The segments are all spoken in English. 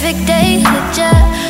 perfect day. To just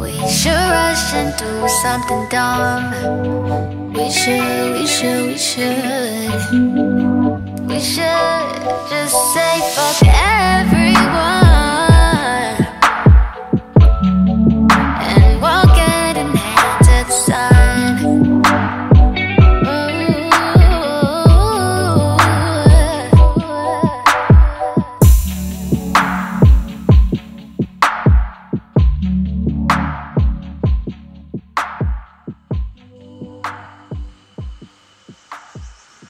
We should rush and do something dumb. We should, we should, we should. We should just